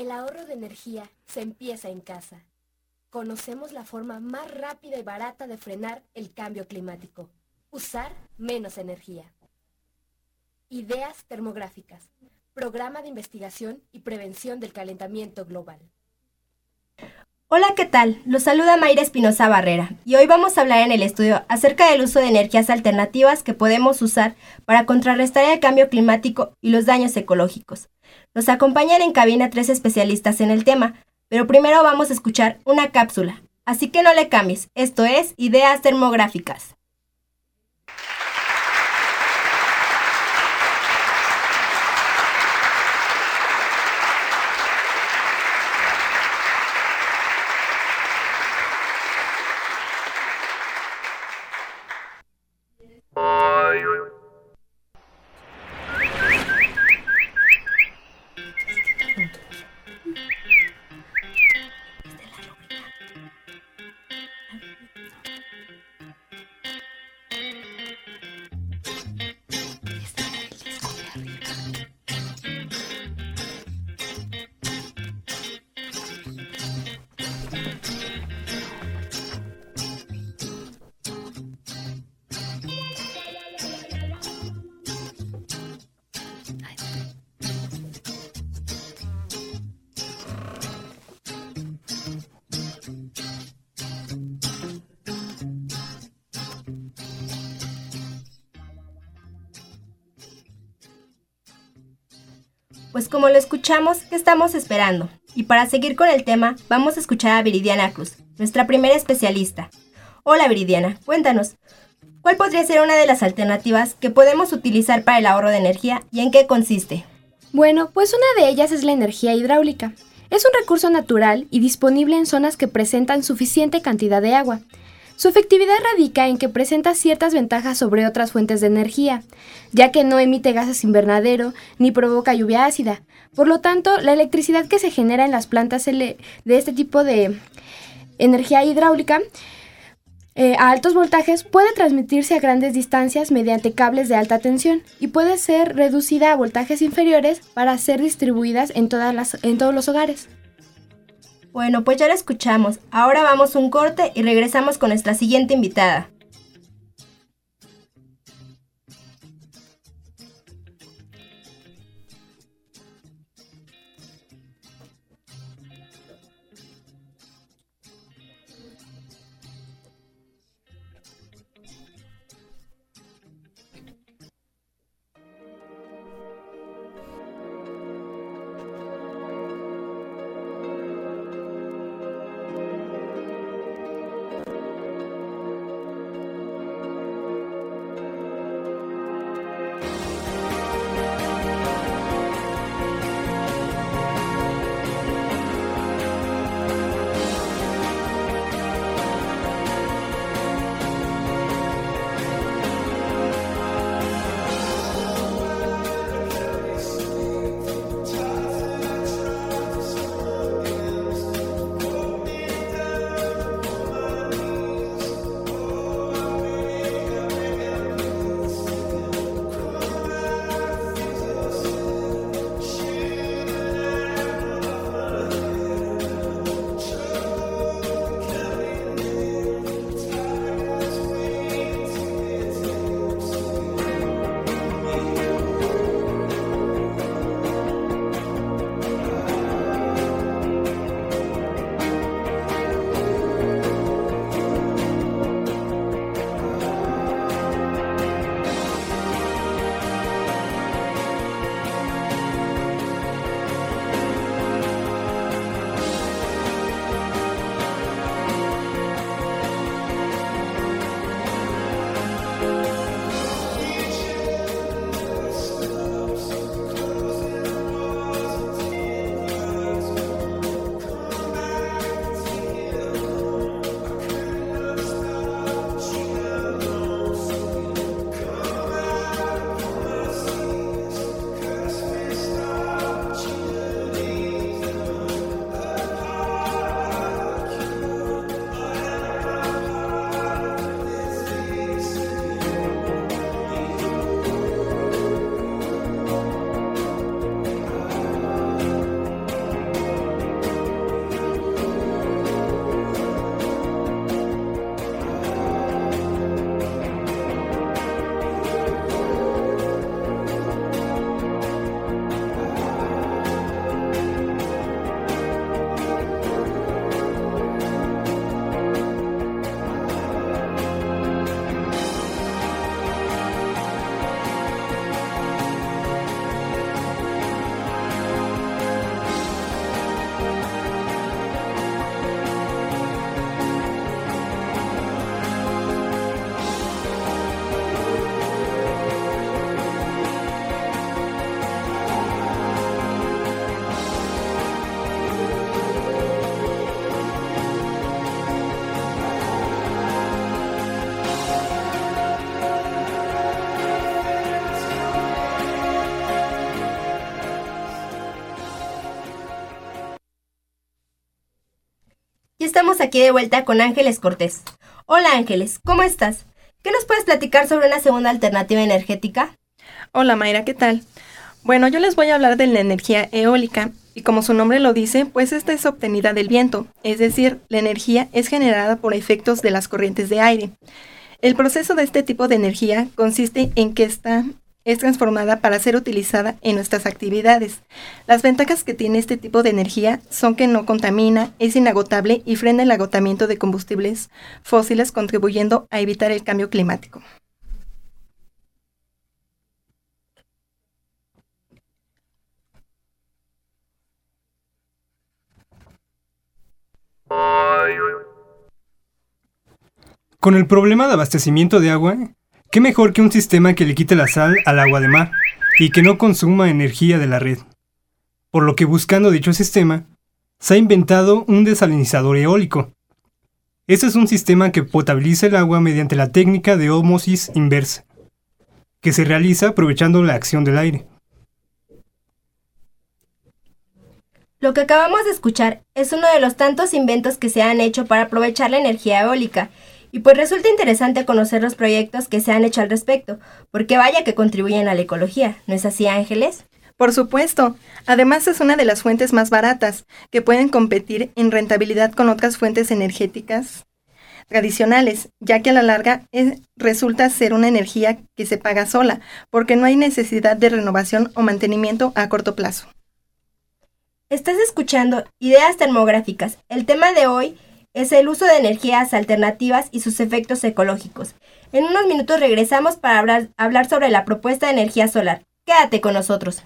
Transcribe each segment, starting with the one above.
El ahorro de energía se empieza en casa. Conocemos la forma más rápida y barata de frenar el cambio climático. Usar menos energía. Ideas termográficas. Programa de investigación y prevención del calentamiento global. Hola, ¿qué tal? Los saluda Mayra Espinosa Barrera y hoy vamos a hablar en el estudio acerca del uso de energías alternativas que podemos usar para contrarrestar el cambio climático y los daños ecológicos. Nos acompañan en cabina tres especialistas en el tema, pero primero vamos a escuchar una cápsula. Así que no le cambies, esto es Ideas Termográficas. Pues como lo escuchamos, ¿qué estamos esperando? Y para seguir con el tema, vamos a escuchar a Viridiana Cruz, nuestra primera especialista. Hola Viridiana, cuéntanos, ¿cuál podría ser una de las alternativas que podemos utilizar para el ahorro de energía y en qué consiste? Bueno, pues una de ellas es la energía hidráulica. Es un recurso natural y disponible en zonas que presentan suficiente cantidad de agua. Su efectividad radica en que presenta ciertas ventajas sobre otras fuentes de energía, ya que no emite gases invernadero ni provoca lluvia ácida. Por lo tanto, la electricidad que se genera en las plantas de este tipo de energía hidráulica eh, a altos voltajes puede transmitirse a grandes distancias mediante cables de alta tensión y puede ser reducida a voltajes inferiores para ser distribuidas en, todas las, en todos los hogares. Bueno, pues ya la escuchamos. Ahora vamos un corte y regresamos con nuestra siguiente invitada. Aquí de vuelta con Ángeles Cortés. Hola Ángeles, ¿cómo estás? ¿Qué nos puedes platicar sobre una segunda alternativa energética? Hola Mayra, ¿qué tal? Bueno, yo les voy a hablar de la energía eólica y como su nombre lo dice, pues esta es obtenida del viento, es decir, la energía es generada por efectos de las corrientes de aire. El proceso de este tipo de energía consiste en que esta es transformada para ser utilizada en nuestras actividades. Las ventajas que tiene este tipo de energía son que no contamina, es inagotable y frena el agotamiento de combustibles fósiles contribuyendo a evitar el cambio climático. Con el problema de abastecimiento de agua, ¿qué mejor que un sistema que le quite la sal al agua de mar y que no consuma energía de la red? Por lo que buscando dicho sistema, se ha inventado un desalinizador eólico. Este es un sistema que potabiliza el agua mediante la técnica de ósmosis inversa, que se realiza aprovechando la acción del aire. Lo que acabamos de escuchar es uno de los tantos inventos que se han hecho para aprovechar la energía eólica y pues resulta interesante conocer los proyectos que se han hecho al respecto, porque vaya que contribuyen a la ecología, ¿no es así Ángeles? Por supuesto. Además es una de las fuentes más baratas, que pueden competir en rentabilidad con otras fuentes energéticas tradicionales, ya que a la larga resulta ser una energía que se paga sola, porque no hay necesidad de renovación o mantenimiento a corto plazo. Estás escuchando Ideas Termográficas. El tema de hoy es el uso de energías alternativas y sus efectos ecológicos. En unos minutos regresamos para hablar, sobre la propuesta de energía solar. Quédate con nosotros.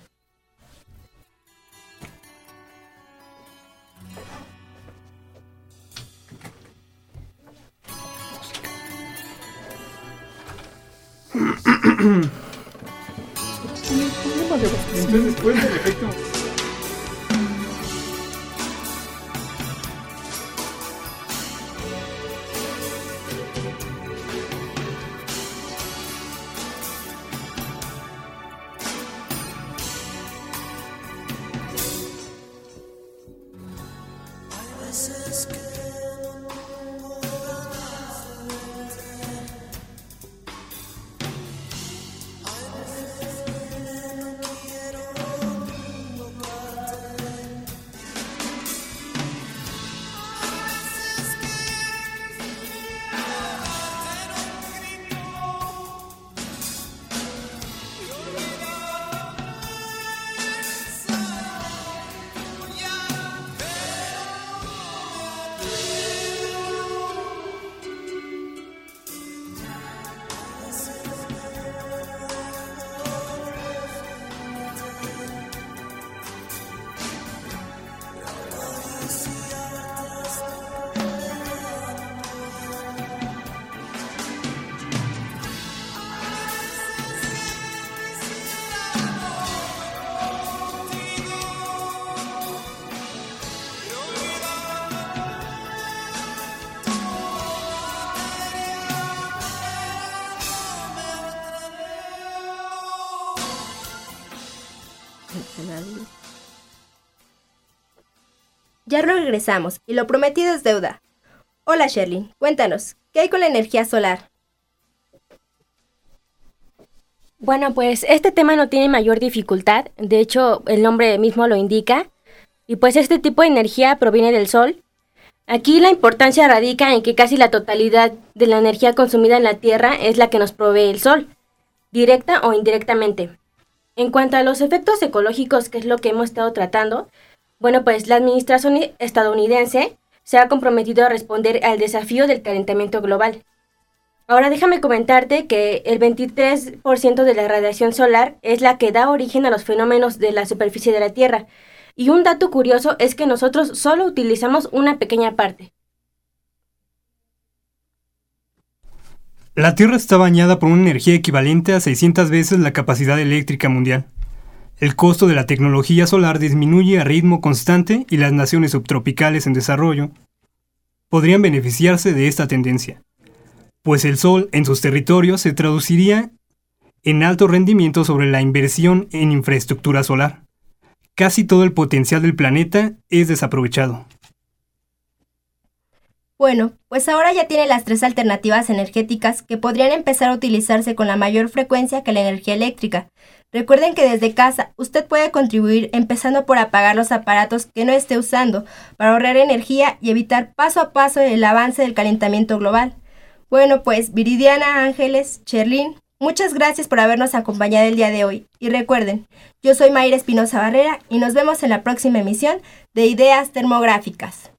personally Ya regresamos y lo prometido es deuda. Hola Sherlyn, cuéntanos, ¿qué hay con la energía solar? Bueno, pues este tema no tiene mayor dificultad, de hecho el nombre mismo lo indica, y pues este tipo de energía proviene del sol. Aquí la importancia radica en que casi la totalidad de la energía consumida en la Tierra es la que nos provee el sol, directa o indirectamente. En cuanto a los efectos ecológicos, que es lo que hemos estado tratando, bueno, pues la administración estadounidense se ha comprometido a responder al desafío del calentamiento global. Ahora déjame comentarte que el 23% de la radiación solar es la que da origen a los fenómenos de la superficie de la Tierra. Y un dato curioso es que nosotros solo utilizamos una pequeña parte. La Tierra está bañada por una energía equivalente a 600 veces la capacidad eléctrica mundial. El costo de la tecnología solar disminuye a ritmo constante y las naciones subtropicales en desarrollo podrían beneficiarse de esta tendencia, pues el sol en sus territorios se traduciría en alto rendimiento sobre la inversión en infraestructura solar. Casi todo el potencial del planeta es desaprovechado. Bueno, pues ahora ya tiene las tres alternativas energéticas que podrían empezar a utilizarse con la mayor frecuencia que la energía eléctrica. Recuerden que desde casa usted puede contribuir empezando por apagar los aparatos que no esté usando para ahorrar energía y evitar paso a paso el avance del calentamiento global. Bueno, pues Viridiana Ángeles, Cherlin, muchas gracias por habernos acompañado el día de hoy. Y recuerden, yo soy Mayra Espinosa Barrera y nos vemos en la próxima emisión de Ideas Termográficas.